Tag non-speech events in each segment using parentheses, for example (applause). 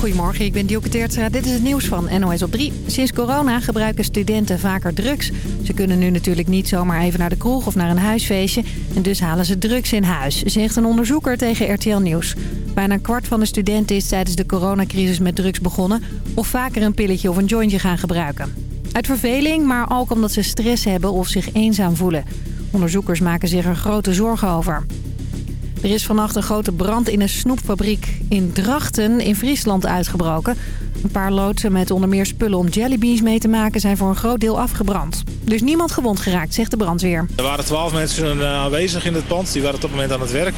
Goedemorgen, ik ben Dielke. Dit is het nieuws van NOS op 3. Sinds corona gebruiken studenten vaker drugs. Ze kunnen nu natuurlijk niet zomaar even naar de kroeg of naar een huisfeestje. En dus halen ze drugs in huis, zegt een onderzoeker tegen RTL Nieuws. Bijna een kwart van de studenten is tijdens de coronacrisis met drugs begonnen... of vaker een pilletje of een jointje gaan gebruiken. Uit verveling, maar ook omdat ze stress hebben of zich eenzaam voelen. Onderzoekers maken zich er grote zorgen over. Er is vannacht een grote brand in een snoepfabriek in Drachten in Friesland uitgebroken. Een paar loodsen met onder meer spullen om jellybeans mee te maken zijn voor een groot deel afgebrand. Is niemand gewond geraakt, zegt de brandweer. Er waren twaalf mensen eh, aanwezig in het pand. Die waren op dat moment aan het werk.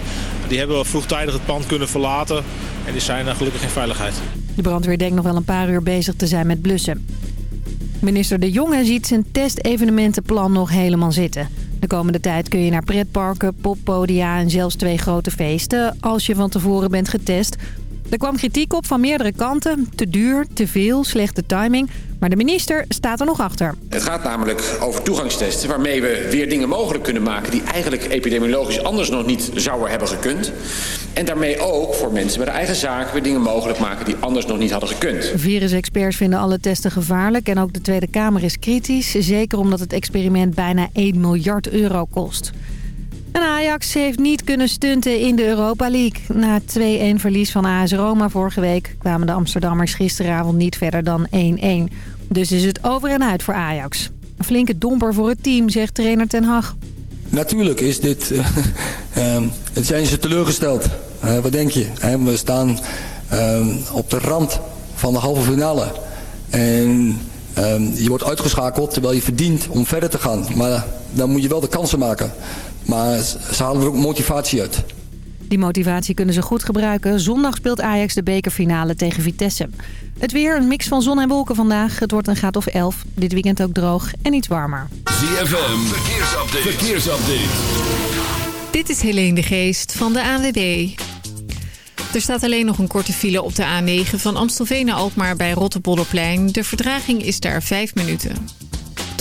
Die hebben vroegtijdig het pand kunnen verlaten. En die zijn eh, gelukkig in veiligheid. De brandweer denkt nog wel een paar uur bezig te zijn met blussen. Minister De Jonge ziet zijn testevenementenplan nog helemaal zitten. De komende tijd kun je naar pretparken, poppodia en zelfs twee grote feesten... als je van tevoren bent getest. Er kwam kritiek op van meerdere kanten. Te duur, te veel, slechte timing. Maar de minister staat er nog achter. Het gaat namelijk over toegangstesten waarmee we weer dingen mogelijk kunnen maken... die eigenlijk epidemiologisch anders nog niet zouden hebben gekund. En daarmee ook voor mensen met eigen zaak weer dingen mogelijk maken... die anders nog niet hadden gekund. Virusexperts vinden alle testen gevaarlijk en ook de Tweede Kamer is kritisch. Zeker omdat het experiment bijna 1 miljard euro kost. En Ajax heeft niet kunnen stunten in de Europa League. Na 2-1 verlies van AS Roma vorige week kwamen de Amsterdammers gisteravond niet verder dan 1-1. Dus is het over en uit voor Ajax. Een flinke domper voor het team, zegt trainer Ten Hag. Natuurlijk is dit, (laughs) uh, uh, zijn ze teleurgesteld. Uh, wat denk je? we staan ehm, op de rand van de halve finale. En ehm, je wordt uitgeschakeld terwijl je verdient om verder te gaan. Maar dan moet je wel de kansen maken. Maar ze halen er ook motivatie uit. Die motivatie kunnen ze goed gebruiken. Zondag speelt Ajax de bekerfinale tegen Vitesse. Het weer, een mix van zon en wolken vandaag. Het wordt een graad of 11. Dit weekend ook droog en iets warmer. ZFM, verkeersupdate. verkeersupdate. Dit is Helene de Geest van de ANWB. Er staat alleen nog een korte file op de A9 van Amstelveen naar Alkmaar bij Rotterbollerplein. De verdraging is daar 5 minuten.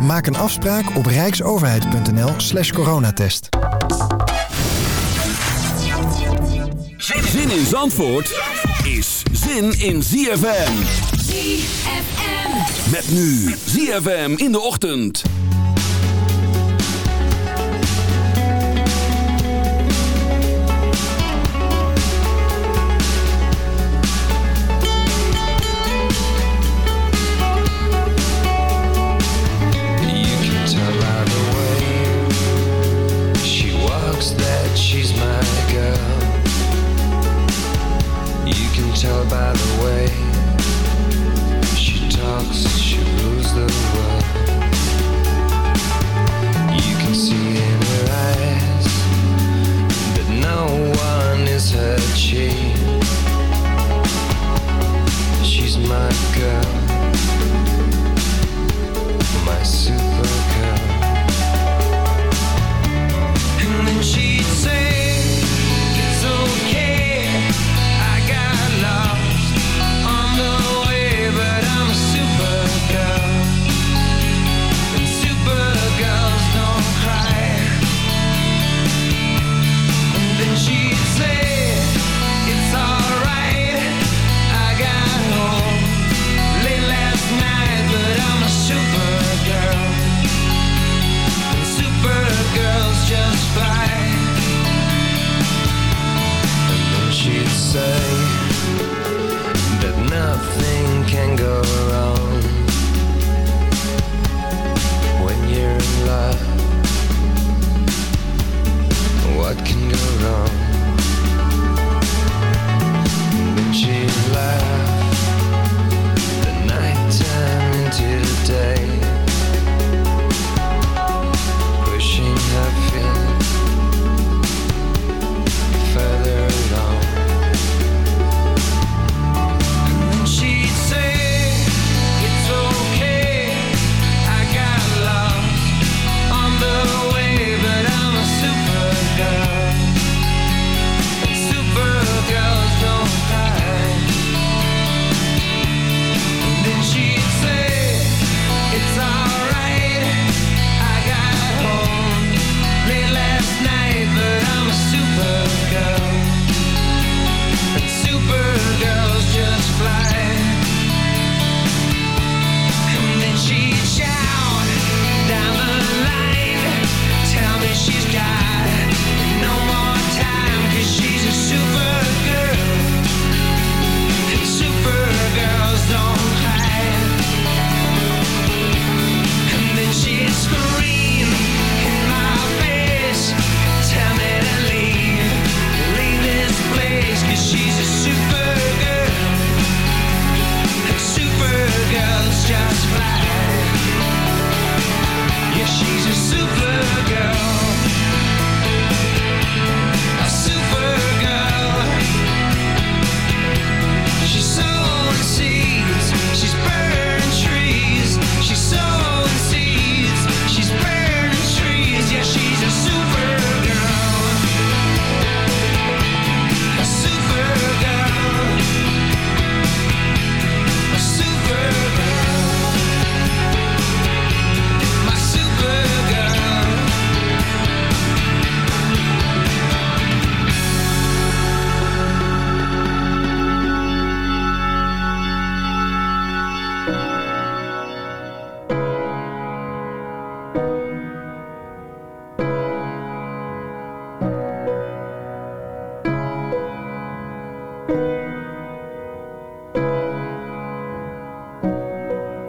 Maak een afspraak op rijksoverheid.nl slash coronatest. Zin in Zandvoort is zin in ZFM. ZFM. Met nu ZFM in de ochtend.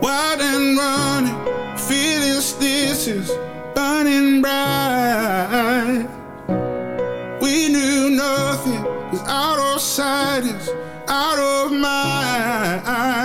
Wild and running, fearless. this is burning bright. We knew nothing was out of sight, is out of mind.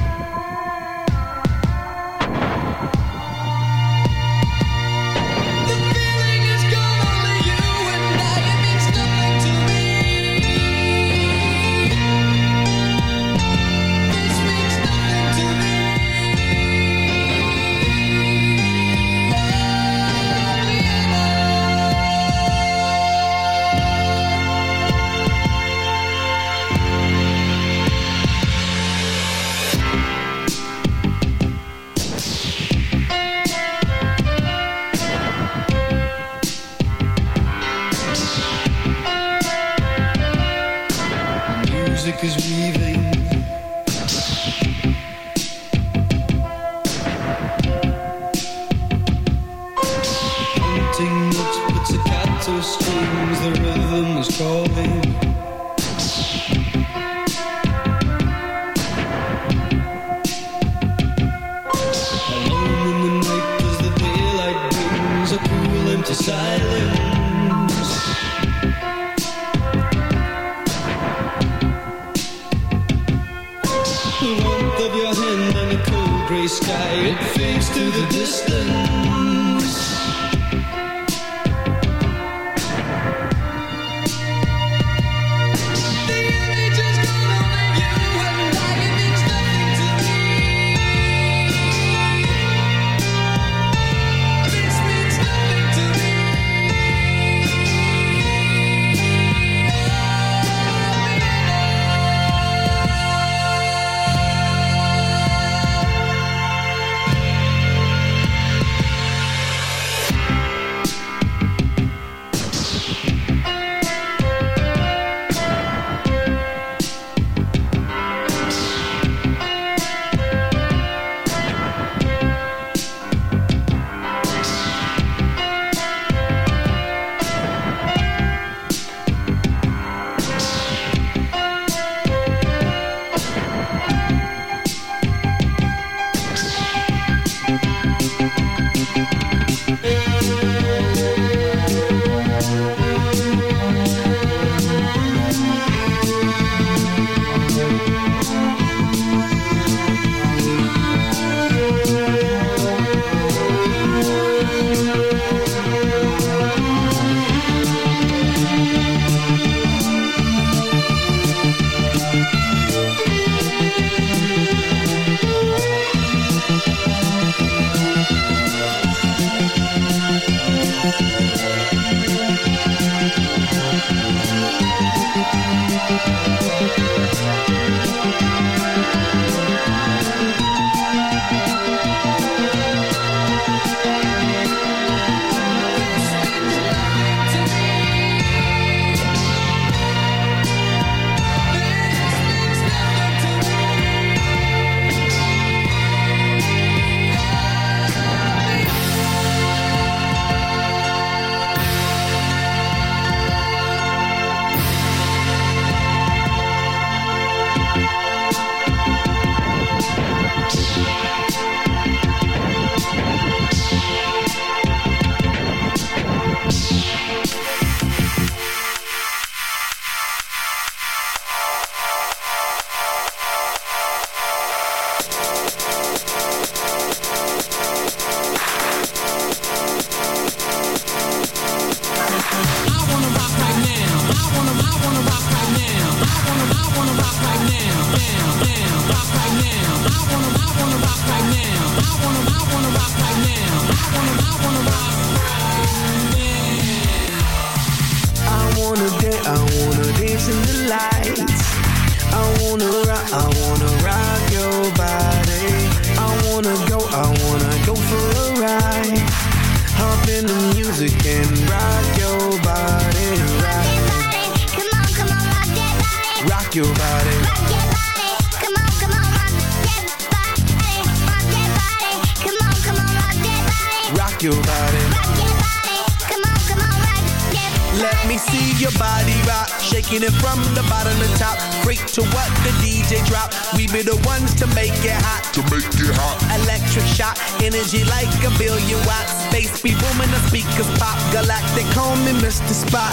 Sky. It fades to the distance.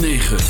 9.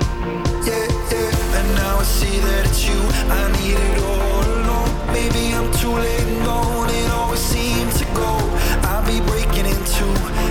Now I see that it's you I needed all along. Maybe I'm too late and gone. It always seems to go. I'll be breaking into.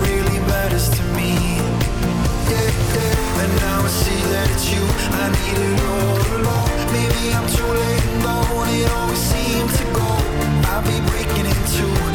Maybe I'm too late and gone. It always seems to go. I'll be breaking into.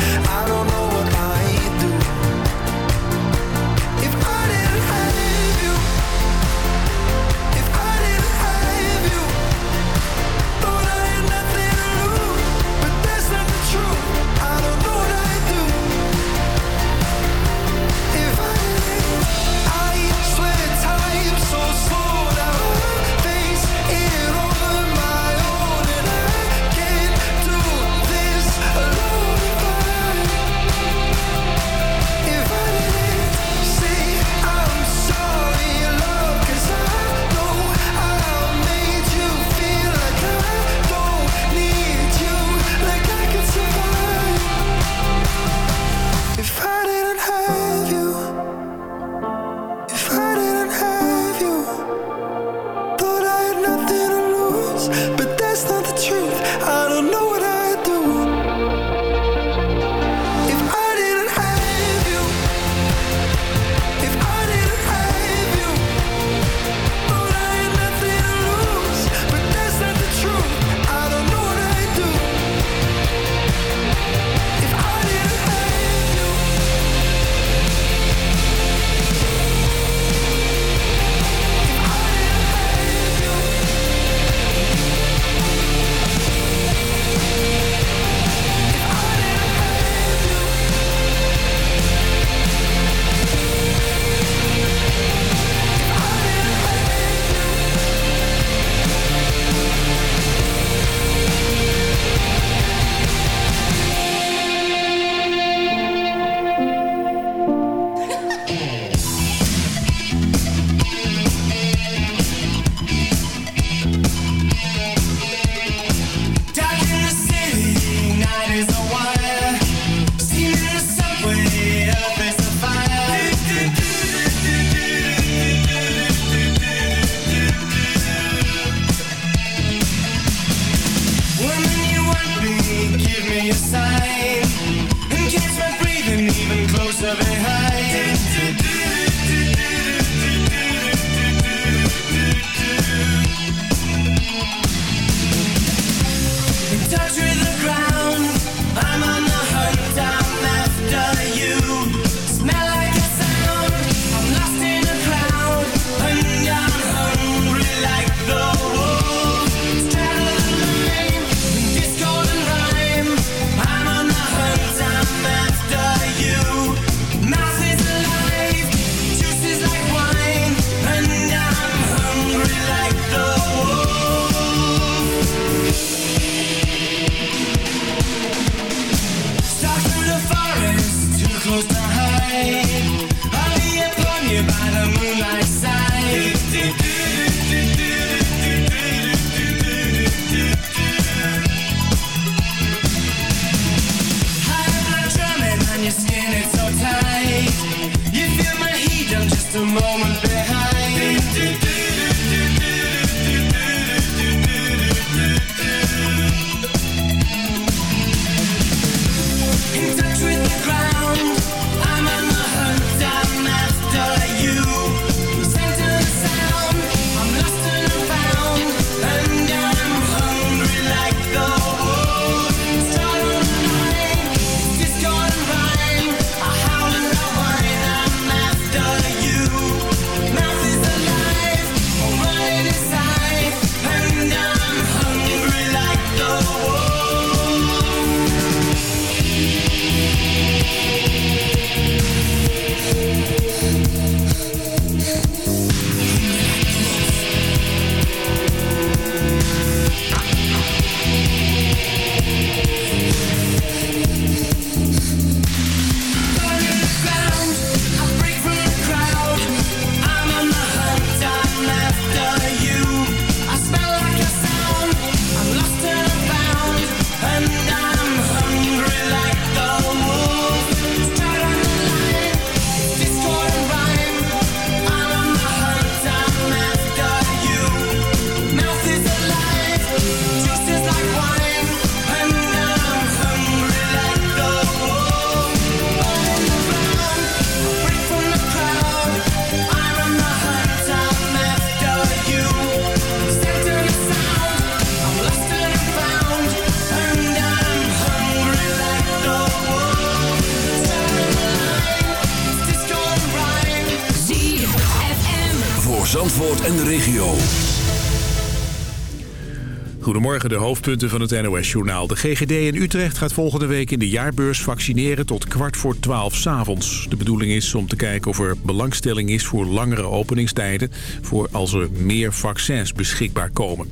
Goedemorgen, de hoofdpunten van het NOS-journaal. De GGD in Utrecht gaat volgende week in de jaarbeurs vaccineren tot kwart voor twaalf s'avonds. De bedoeling is om te kijken of er belangstelling is voor langere openingstijden... voor als er meer vaccins beschikbaar komen.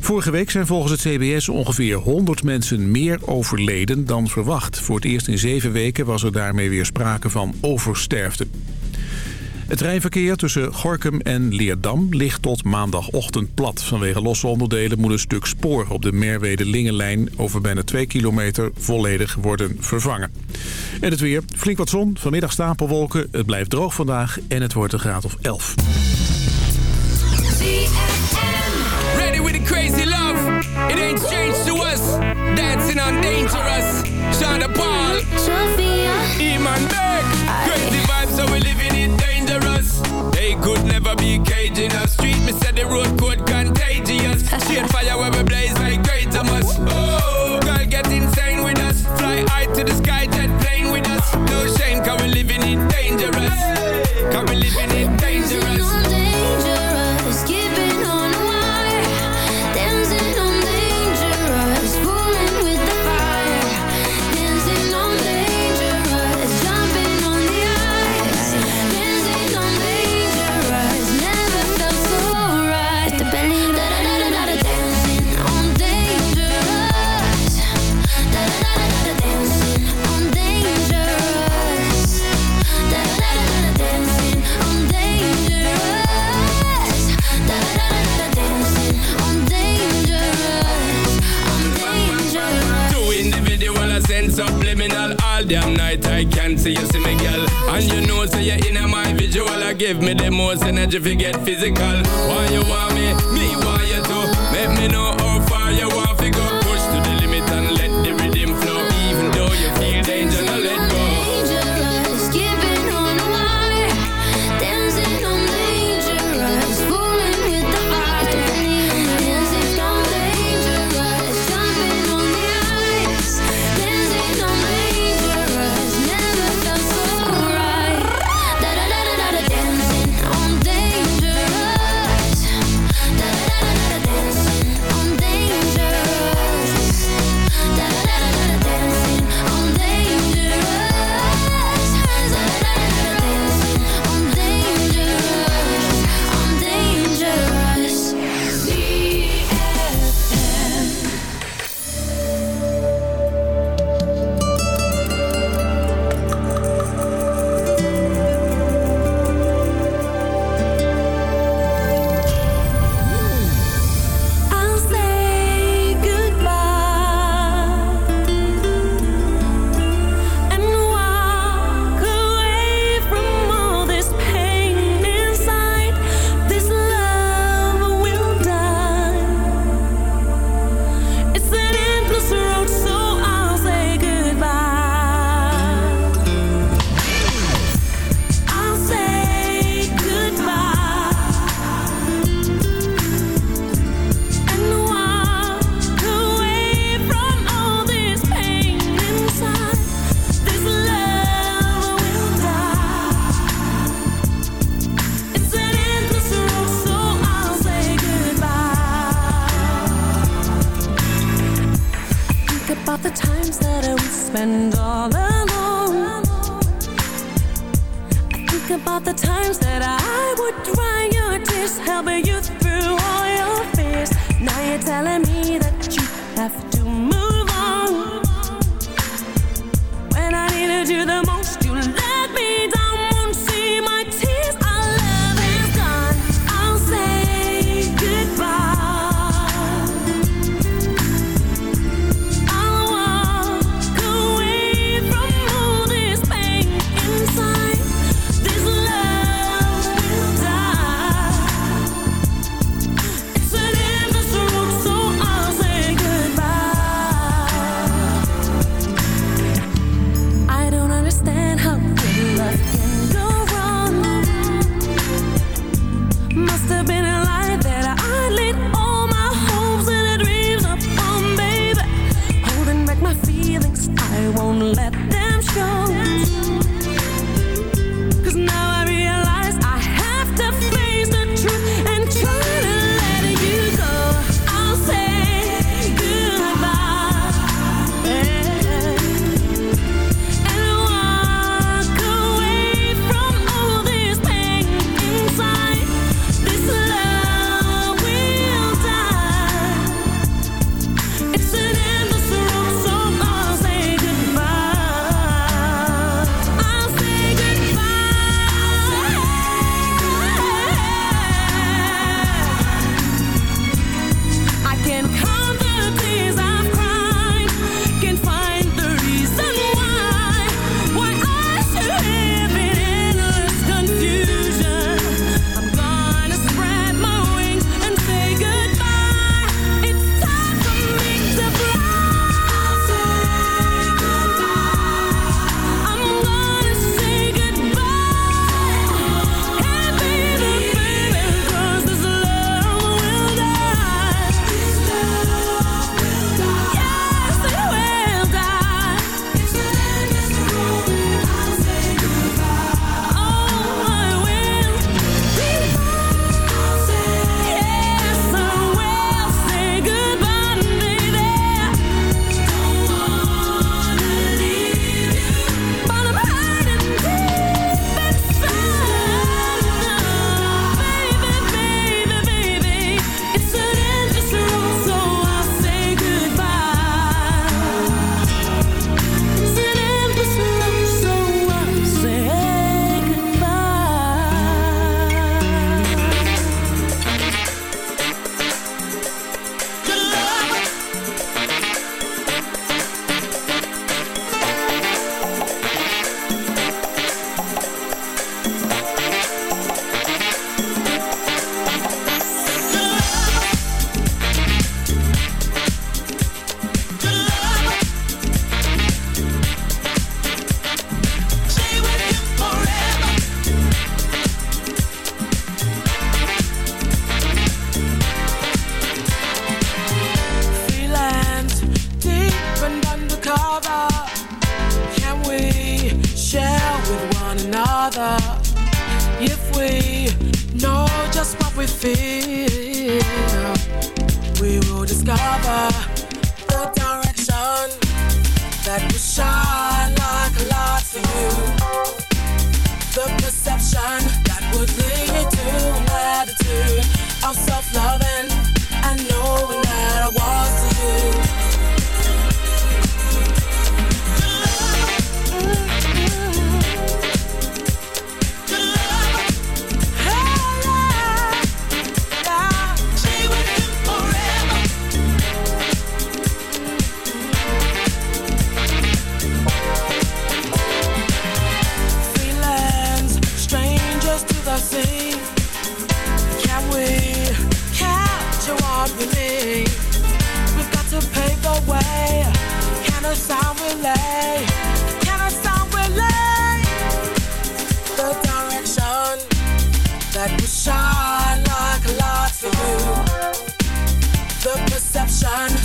Vorige week zijn volgens het CBS ongeveer 100 mensen meer overleden dan verwacht. Voor het eerst in zeven weken was er daarmee weer sprake van oversterfte. Het treinverkeer tussen Gorkum en Leerdam ligt tot maandagochtend plat. Vanwege losse onderdelen moet een stuk spoor op de Merwede-Lingenlijn over bijna 2 kilometer volledig worden vervangen. En het weer, flink wat zon, vanmiddag stapelwolken, het blijft droog vandaag en het wordt een graad of 11. Ready with the crazy love. It ain't strange to us. Dancing on dangerous. Shonda Paul. Sophia. Iman Beck. Crazy vibes, so we living it dangerous. They could never be caged in us. Street, me said the road code contagious. Straight fire where we blaze like great Thomas. Oh, damn night I can't see you see me girl. And you know say you in my visual. I give me the most energy if you get physical. Why you want me? Me want you to. Make me know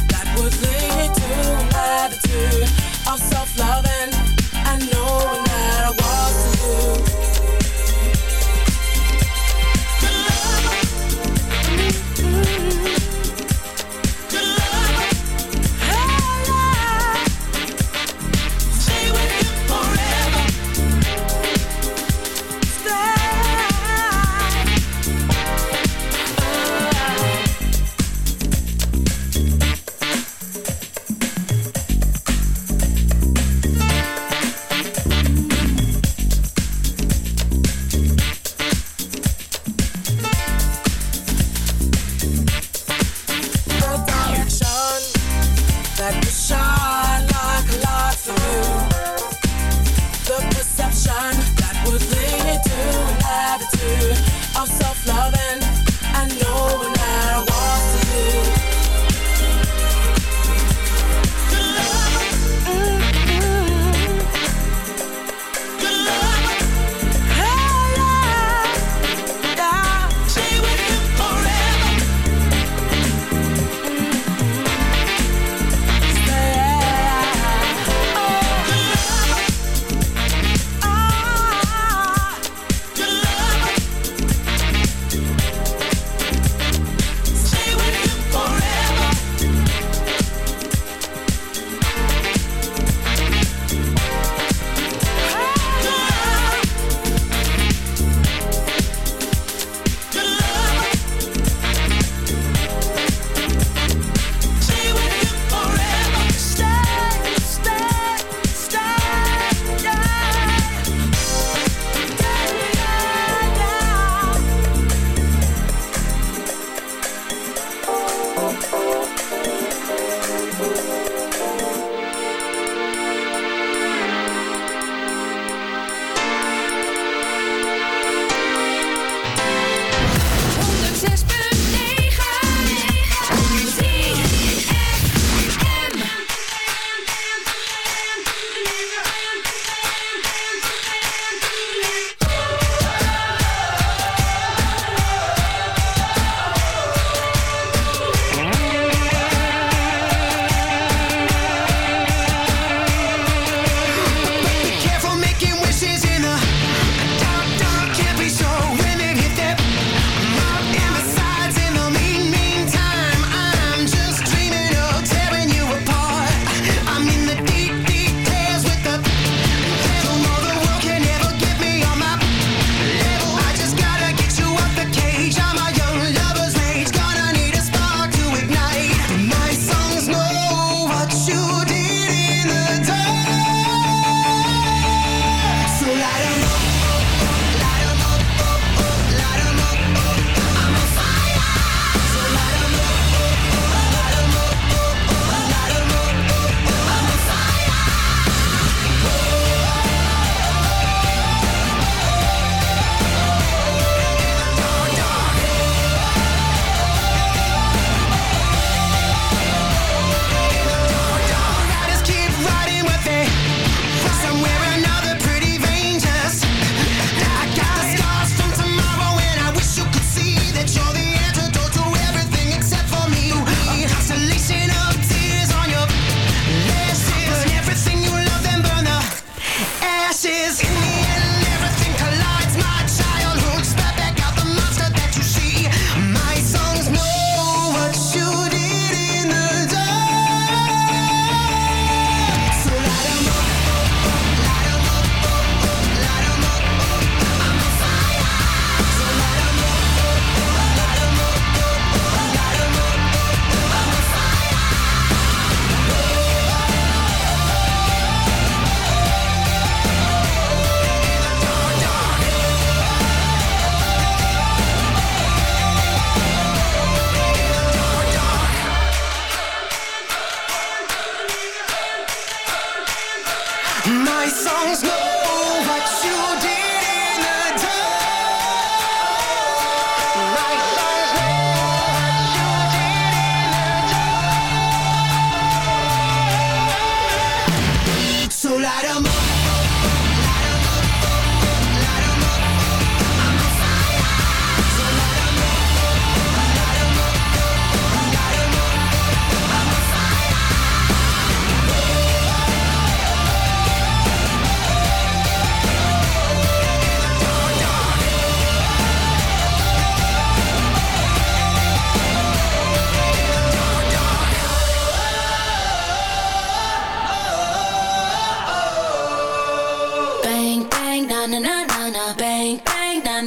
that would lead to attitude of self-loving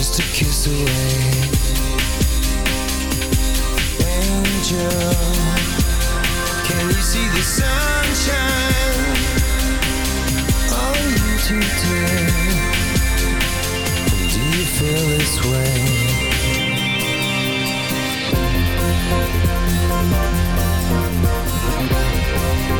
just a kiss away. Angel, can you see the sunshine on you today? Do you feel this way? Thank